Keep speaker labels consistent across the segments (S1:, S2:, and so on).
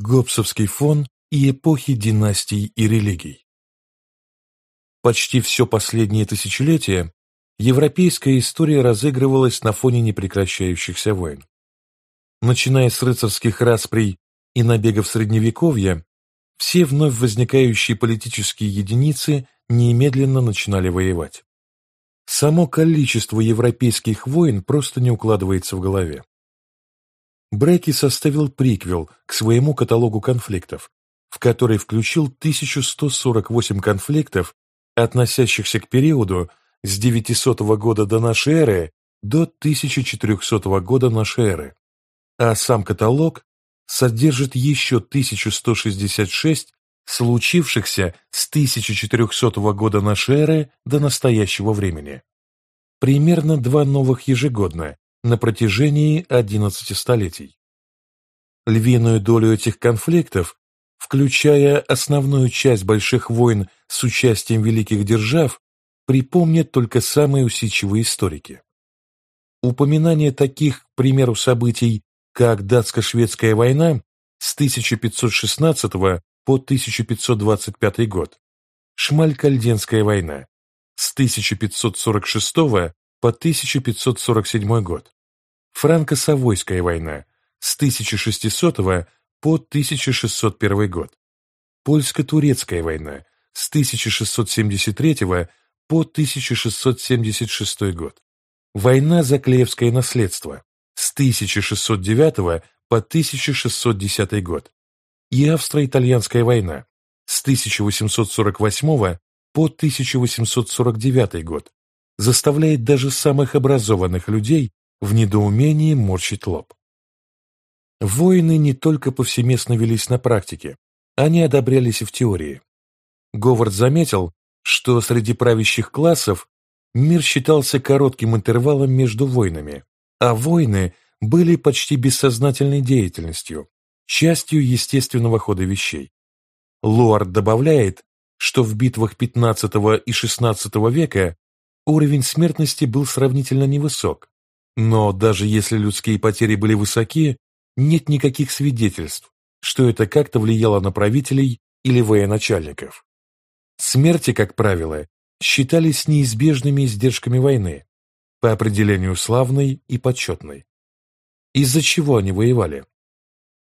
S1: Гоббсовский фон и эпохи династий и религий. Почти все последнее тысячелетие европейская история разыгрывалась на фоне непрекращающихся войн. Начиная с рыцарских расприй и набегов Средневековья, все вновь возникающие политические единицы немедленно начинали воевать. Само количество европейских войн просто не укладывается в голове. Бреки составил приквел к своему каталогу конфликтов, в который включил 1148 конфликтов, относящихся к периоду с 900 года до нашей эры до 1400 года нашей эры, а сам каталог содержит еще 1166 случившихся с 1400 года нашей эры до настоящего времени. Примерно два новых ежегодно на протяжении 11 столетий. Львиную долю этих конфликтов, включая основную часть больших войн с участием великих держав, припомнят только самые усидчивые историки. Упоминание таких, к примеру, событий, как датско-шведская война с 1516 по 1525 год, Шмалькальденская война с 1546 по 1547 год, Франко-Савойская война с 1600 по 1601 год, Польско-Турецкая война с 1673 по 1676 год, Война за Клеевское наследство с 1609 по 1610 год. И Австро-Итальянская война с 1848 по 1849 год заставляет даже самых образованных людей в недоумении морщить лоб. Войны не только повсеместно велись на практике, они одобрялись и в теории. Говард заметил, что среди правящих классов мир считался коротким интервалом между войнами, а войны были почти бессознательной деятельностью, частью естественного хода вещей. Луард добавляет, что в битвах XV и XVI века уровень смертности был сравнительно невысок, но даже если людские потери были высоки, нет никаких свидетельств, что это как-то влияло на правителей или военачальников. Смерти, как правило, считались неизбежными издержками войны, по определению славной и почетной. Из-за чего они воевали?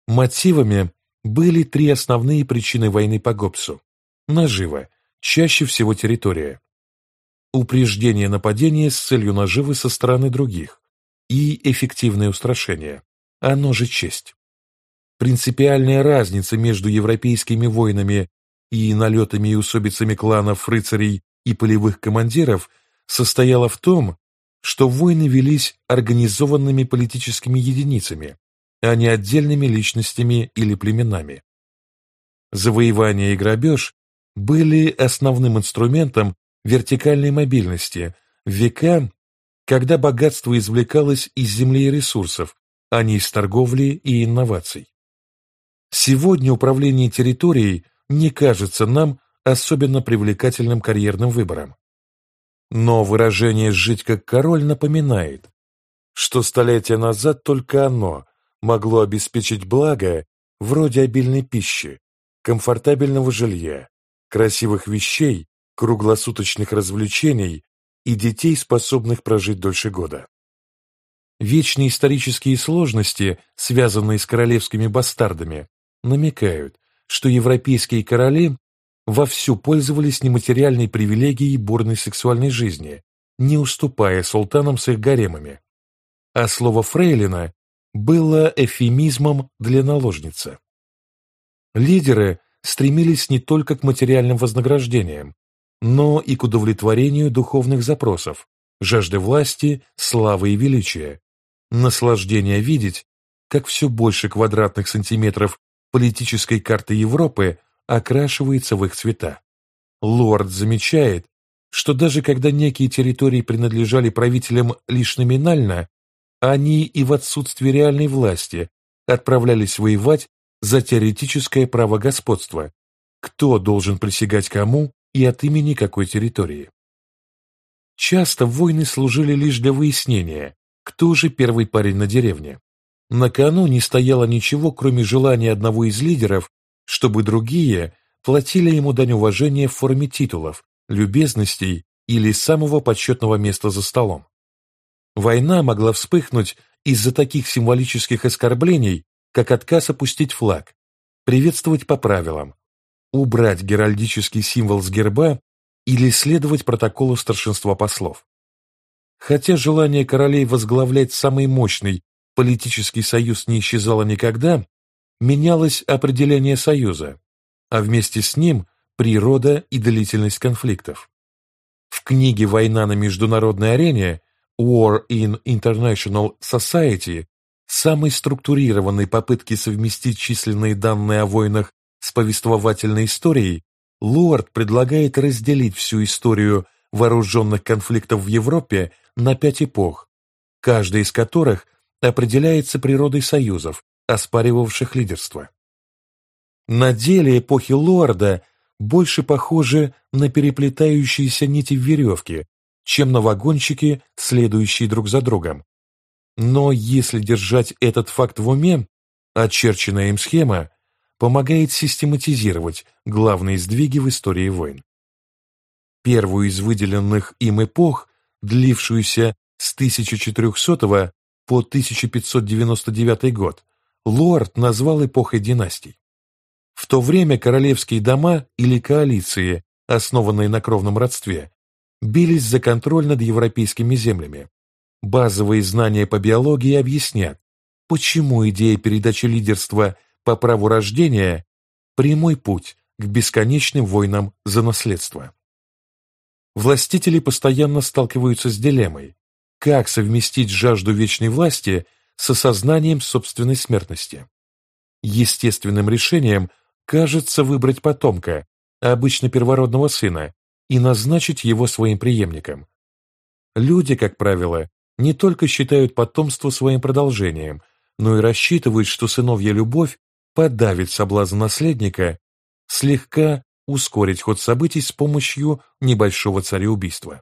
S1: Мотивами были три основные причины войны по Гоббсу. Нажива, чаще всего территория. Упреждение нападения с целью наживы со стороны других. И эффективное устрашение. Оно же честь. Принципиальная разница между европейскими войнами и налетами и усобицами кланов, рыцарей и полевых командиров состояла в том, что войны велись организованными политическими единицами, а не отдельными личностями или племенами. Завоевание и грабеж были основным инструментом вертикальной мобильности в века, когда богатство извлекалось из земли и ресурсов, а не из торговли и инноваций. Сегодня управление территорией не кажется нам особенно привлекательным карьерным выбором. Но выражение «жить как король» напоминает, что столетия назад только оно могло обеспечить благо вроде обильной пищи, комфортабельного жилья, красивых вещей, круглосуточных развлечений и детей, способных прожить дольше года. Вечные исторические сложности, связанные с королевскими бастардами, намекают, что европейские короли вовсю пользовались нематериальной привилегией бурной сексуальной жизни, не уступая султанам с их гаремами. А слово «фрейлина» было эфемизмом для наложницы. Лидеры стремились не только к материальным вознаграждениям, но и к удовлетворению духовных запросов, жажды власти, славы и величия, наслаждения видеть, как все больше квадратных сантиметров политической карты Европы окрашивается в их цвета. Лорд замечает, что даже когда некие территории принадлежали правителям лишь номинально, они и в отсутствие реальной власти отправлялись воевать за теоретическое право господства, кто должен присягать кому и от имени какой территории. Часто войны служили лишь для выяснения, кто же первый парень на деревне. На кону не стояло ничего, кроме желания одного из лидеров, чтобы другие платили ему дань уважения в форме титулов, любезностей или самого почетного места за столом. Война могла вспыхнуть из-за таких символических оскорблений, как отказ опустить флаг, приветствовать по правилам, убрать геральдический символ с герба или следовать протоколу старшинства послов. Хотя желание королей возглавлять самый мощный политический союз не исчезало никогда, менялось определение союза, а вместе с ним природа и длительность конфликтов. В книге «Война на международной арене» War in International Society самой структурированной попытки совместить численные данные о войнах с повествовательной историей, Луард предлагает разделить всю историю вооруженных конфликтов в Европе на пять эпох, каждая из которых определяется природой союзов, оспаривавших лидерство. На деле эпохи Луарда больше похожи на переплетающиеся нити в веревке, чем на вагончики, следующие друг за другом. Но если держать этот факт в уме, очерченная им схема помогает систематизировать главные сдвиги в истории войн. Первую из выделенных им эпох, длившуюся с 1400 по 1599 год, Лорд назвал эпохой династий. В то время королевские дома или коалиции, основанные на кровном родстве, бились за контроль над европейскими землями. Базовые знания по биологии объяснят, почему идея передачи лидерства по праву рождения – прямой путь к бесконечным войнам за наследство. Властители постоянно сталкиваются с дилеммой, как совместить жажду вечной власти с осознанием собственной смертности. Естественным решением кажется выбрать потомка, обычно первородного сына, и назначить его своим преемником. Люди, как правило, не только считают потомство своим продолжением, но и рассчитывают, что сыновья любовь подавит соблазн наследника, слегка ускорить ход событий с помощью небольшого цареубийства.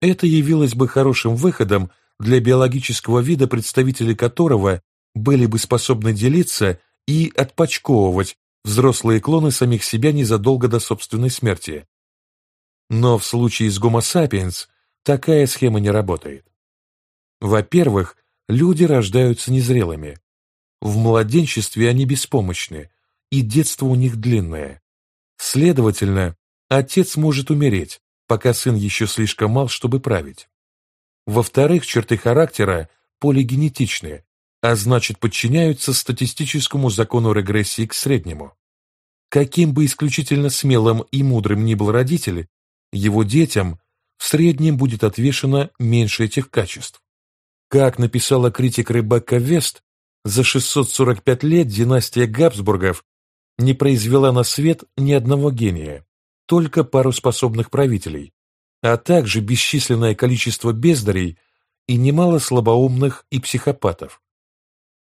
S1: Это явилось бы хорошим выходом для биологического вида, представители которого были бы способны делиться и отпочковывать взрослые клоны самих себя незадолго до собственной смерти, но в случае с Homo sapiens такая схема не работает. Во-первых, люди рождаются незрелыми. В младенчестве они беспомощны, и детство у них длинное. Следовательно, отец может умереть, пока сын еще слишком мал, чтобы править. Во-вторых, черты характера полигенетичны, а значит подчиняются статистическому закону регрессии к среднему. Каким бы исключительно смелым и мудрым ни был родитель, его детям в среднем будет отвешено меньше этих качеств. Как написала критик Рыбака Вест, за 645 лет династия Габсбургов не произвела на свет ни одного гения, только пару способных правителей, а также бесчисленное количество бездарей и немало слабоумных и психопатов.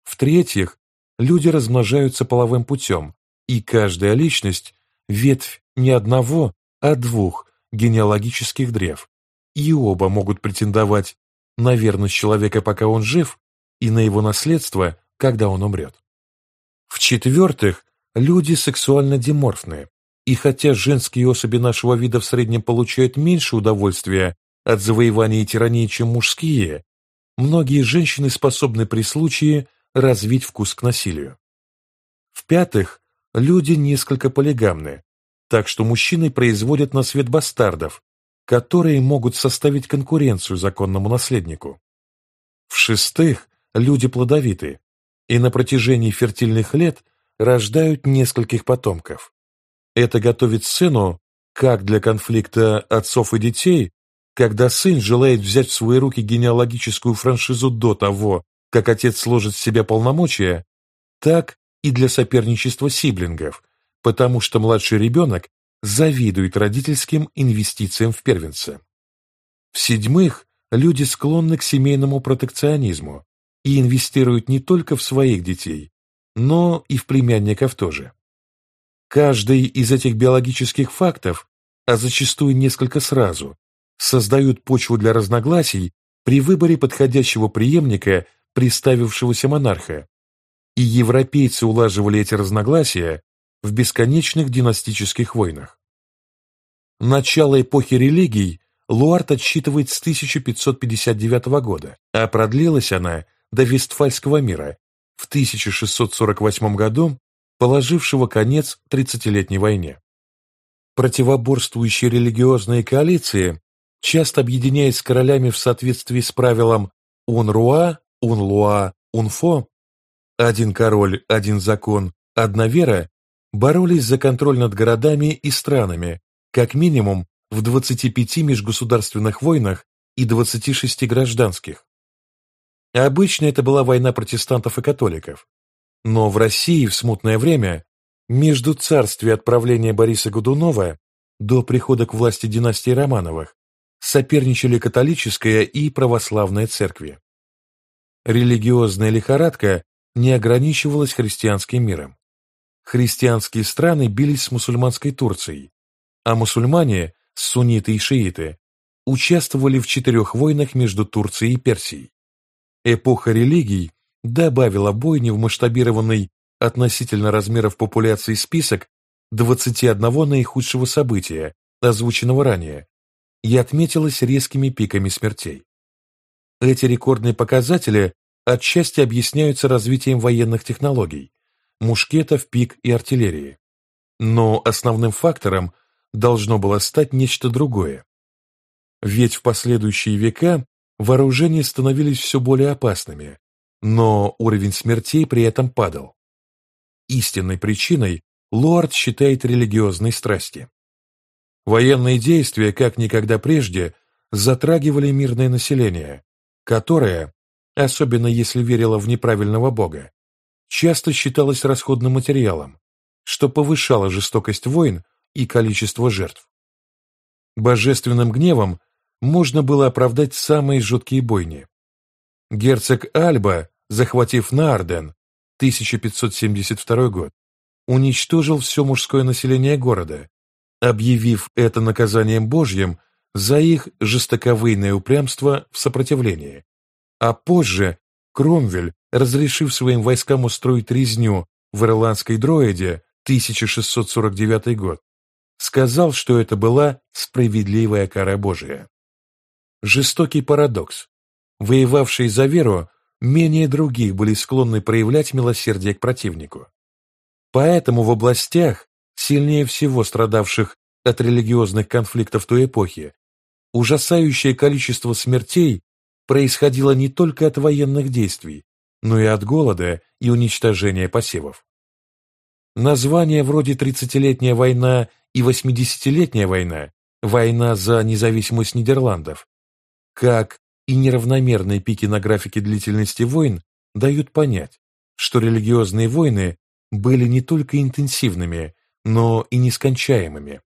S1: В-третьих, люди размножаются половым путем, и каждая личность – ветвь не одного, а двух генеалогических древ, и оба могут претендовать на верность человека, пока он жив, и на его наследство, когда он умрет. В-четвертых, люди сексуально деморфны, и хотя женские особи нашего вида в среднем получают меньше удовольствия от завоевания и тирании, чем мужские, многие женщины способны при случае развить вкус к насилию. В-пятых, люди несколько полигамны, так что мужчины производят на свет бастардов, которые могут составить конкуренцию законному наследнику. В-шестых, люди плодовиты, и на протяжении фертильных лет рождают нескольких потомков. Это готовит сыну как для конфликта отцов и детей, когда сын желает взять в свои руки генеалогическую франшизу до того, как отец сложит в себя полномочия, так и для соперничества сиблингов, потому что младший ребенок завидует родительским инвестициям в первенца. В-седьмых, люди склонны к семейному протекционизму и инвестируют не только в своих детей, но и в племянников тоже. Каждый из этих биологических фактов, а зачастую несколько сразу, создают почву для разногласий при выборе подходящего преемника приставившегося монарха, и европейцы улаживали эти разногласия в бесконечных династических войнах. Начало эпохи религий Луарт отсчитывает с 1559 года, а продлилась она до Вестфальского мира в 1648 году, положившего конец Тридцатилетней войне. Противоборствующие религиозные коалиции часто объединяясь с королями в соответствии с правилом «ун-руа», «ун-луа», «ун-фо» «один король, один закон, одна вера» боролись за контроль над городами и странами, как минимум в 25 межгосударственных войнах и 26 гражданских. Обычно это была война протестантов и католиков, но в России в смутное время между царствия отправления Бориса Годунова до прихода к власти династии Романовых соперничали католическая и православная церкви. Религиозная лихорадка не ограничивалась христианским миром. Христианские страны бились с мусульманской Турцией, а мусульмане, сунниты и шииты, участвовали в четырех войнах между Турцией и Персией. Эпоха религий добавила бойни в масштабированный относительно размеров популяции список 21 наихудшего события, озвученного ранее, и отметилась резкими пиками смертей. Эти рекордные показатели отчасти объясняются развитием военных технологий, мушкетов, пик и артиллерии. Но основным фактором должно было стать нечто другое. Ведь в последующие века вооружения становились все более опасными, но уровень смертей при этом падал. Истинной причиной Лорд считает религиозные страсти. Военные действия, как никогда прежде, затрагивали мирное население, которое, особенно если верило в неправильного бога, часто считалось расходным материалом, что повышало жестокость войн и количество жертв. Божественным гневом можно было оправдать самые жуткие бойни. Герцог Альба, захватив Наарден, 1572 год, уничтожил все мужское население города, объявив это наказанием Божьим за их жестоковыйное упрямство в сопротивлении. А позже Кромвель, разрешив своим войскам устроить резню в ирландской дроиде 1649 год, сказал, что это была справедливая кара Божия. Жестокий парадокс. Воевавшие за веру менее других были склонны проявлять милосердие к противнику. Поэтому в областях, сильнее всего страдавших от религиозных конфликтов той эпохи, ужасающее количество смертей происходило не только от военных действий, но и от голода и уничтожения посевов. Названия вроде «Тридцатилетняя война» и «Восьмидесятилетняя война» «Война за независимость Нидерландов», как и неравномерные пики на графике длительности войн дают понять, что религиозные войны были не только интенсивными, но и нескончаемыми.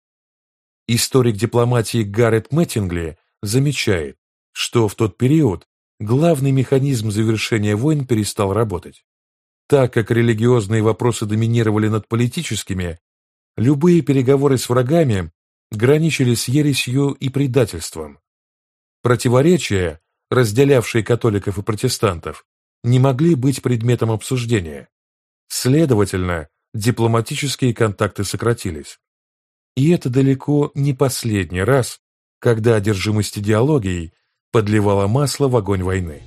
S1: Историк дипломатии Гаррет Мэттингли замечает, что в тот период главный механизм завершения войн перестал работать. Так как религиозные вопросы доминировали над политическими, любые переговоры с врагами граничили с ересью и предательством. Противоречия, разделявшие католиков и протестантов, не могли быть предметом обсуждения. Следовательно, дипломатические контакты сократились. И это далеко не последний раз, когда одержимость идеологией подливала масло в огонь войны.